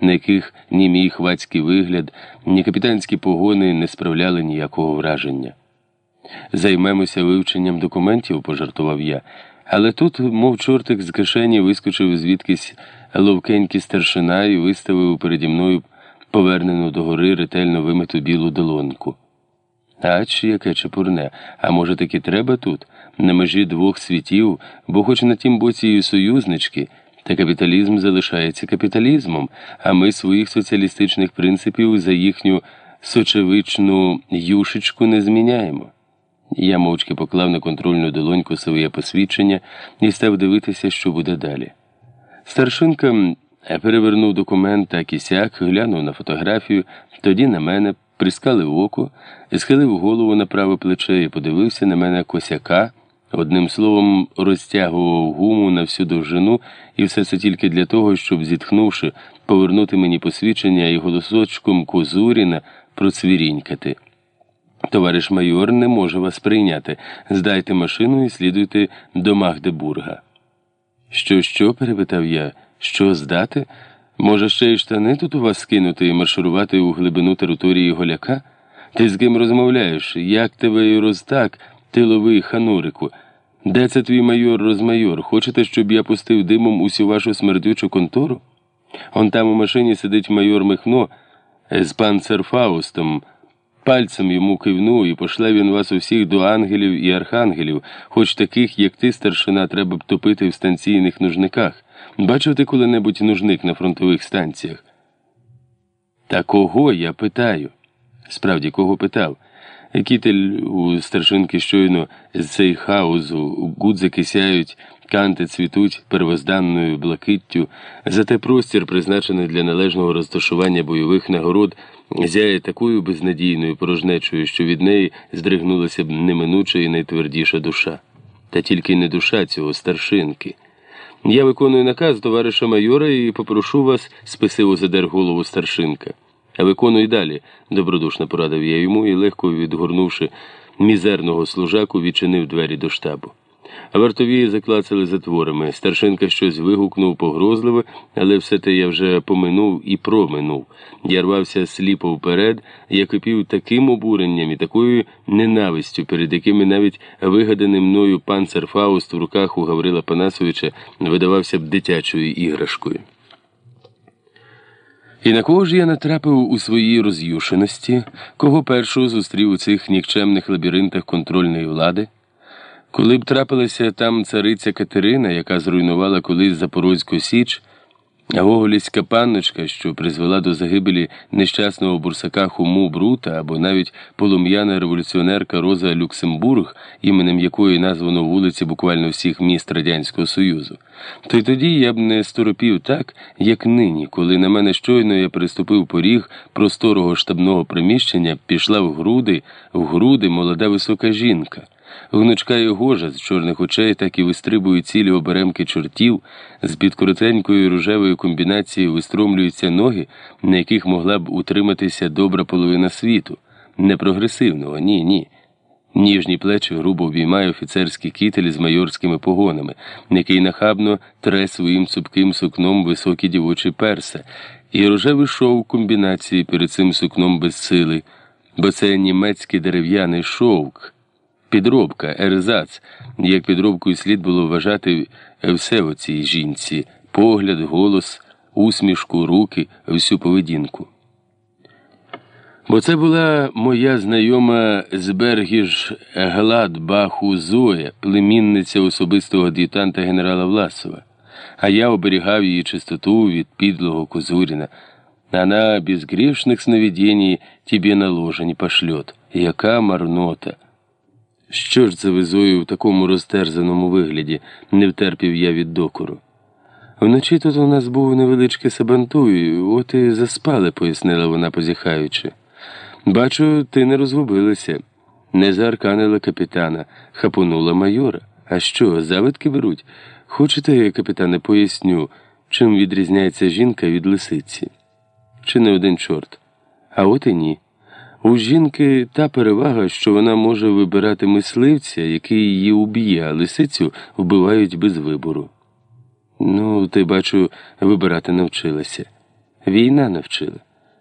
на яких ні мій хвацький вигляд, ні капітанські погони не справляли ніякого враження. Займемося вивченням документів, пожартував я. Але тут, мов чортик з кишені, вискочив звідкись ловкенький старшина і виставив переді мною повернену догори ретельно вимиту білу долоньку. Ач, яке чепурне, а може таки треба тут, на межі двох світів, бо хоч на тім боці і союзнички, та капіталізм залишається капіталізмом, а ми своїх соціалістичних принципів за їхню сочевичну юшечку не зміняємо. Я мовчки поклав на контрольну долоньку своє посвідчення і став дивитися, що буде далі. Старшинка перевернув документ так і сяк, глянув на фотографію, тоді на мене, прискалив око, схилив голову на праве плече і подивився на мене косяка, одним словом, розтягував гуму на всю довжину, і все це тільки для того, щоб, зітхнувши, повернути мені посвідчення і голосочком Козуріна процвірінькати. Товариш майор не може вас прийняти. Здайте машину і слідуйте до Магдебурга. Що, що? перепитав я. Що здати? Може, ще й штани тут у вас скинути і марширувати у глибину території голяка? Ти з ким розмовляєш? Як тебе і розтак, тиловий ханурику? Де це твій майор розмайор? Хочете, щоб я пустив димом усю вашу смердючу контору? Он там у машині сидить майор Михно з панцерфаустом. Пальцем йому кивну, і пошле він вас усіх до ангелів і архангелів, хоч таких, як ти, старшина, треба б топити в станційних нужниках. Бачив ти коли-небудь нужник на фронтових станціях? Та кого я питаю? Справді, кого питав? Кітель у старшинки щойно з цей хаузу, гудзики сяють, канти цвітуть первозданною блакиттю, зате простір, призначений для належного розташування бойових нагород, зяє такою безнадійною порожнечою, що від неї здригнулася б неминуча і найтвердіша душа. Та тільки не душа цього старшинки. Я виконую наказ товариша майора і попрошу вас, спесиво задер голову старшинка. Виконуй далі, добродушно порадив я йому і, легко відгорнувши мізерного служаку, відчинив двері до штабу. Вартові заклацали затворами. Старшинка щось вигукнув погрозливо, але все те я вже поминув і проминув. Я рвався сліпо вперед, я кипів таким обуренням і такою ненавистю, перед якими навіть вигаданий мною панцер Фауст в руках у Гаврила Панасовича видавався б дитячою іграшкою. І на кого ж я натрапив у своїй роз'юшеності, кого першого зустрів у цих нікчемних лабіринтах контрольної влади? Коли б трапилася там цариця Катерина, яка зруйнувала колись Запорозьку Січ, а панночка, що призвела до загибелі нещасного бурсака Хуму Брута, або навіть полум'яна революціонерка Роза Люксембург, іменем якої названо вулиці буквально всіх міст Радянського Союзу, то й тоді я б не сторопів так, як нині, коли на мене щойно я переступив поріг просторого штабного приміщення, пішла в груди, в груди молода висока жінка. Гнучка і гожа з чорних очей так і вистрибують цілі оберемки чортів, з під коротенької рожевої комбінації вистромлюються ноги, на яких могла б утриматися добра половина світу. Не прогресивного, ні, ні. Ніжні плечі грубо обіймає офіцерський кітель з майорськими погонами, який нахабно тре своїм цупким сукном високі дівочі перса, і рожевий шов комбінації перед цим сукном безсили, бо це німецький дерев'яний шовк. Підробка, ерзац, як підробкою слід було вважати все в цій жінці погляд, голос, усмішку, руки, всю поведінку. Бо це була моя знайома з Бергіж Гладбаху Зоя, племінниця особистого ад'ютанта генерала Власова, а я оберігав її чистоту від підлого Козуріна. Она без грешных сновидений тебе наложень пошлет. Яка марнота! Що ж це визою в такому розтерзаному вигляді, не втерпів я від докору. Вночі тут у нас був невеличкий сабантуй, от і заспали, пояснила вона, позіхаючи. Бачу, ти не розгубилася. Не заарканила капітана, хапонула майора. А що, завидки беруть? Хочете, капітане, поясню, чим відрізняється жінка від лисиці? Чи не один чорт? А от і ні. У жінки та перевага, що вона може вибирати мисливця, який її уб'є, а лисицю вбивають без вибору. Ну, ти, бачу, вибирати навчилася. Війна навчила.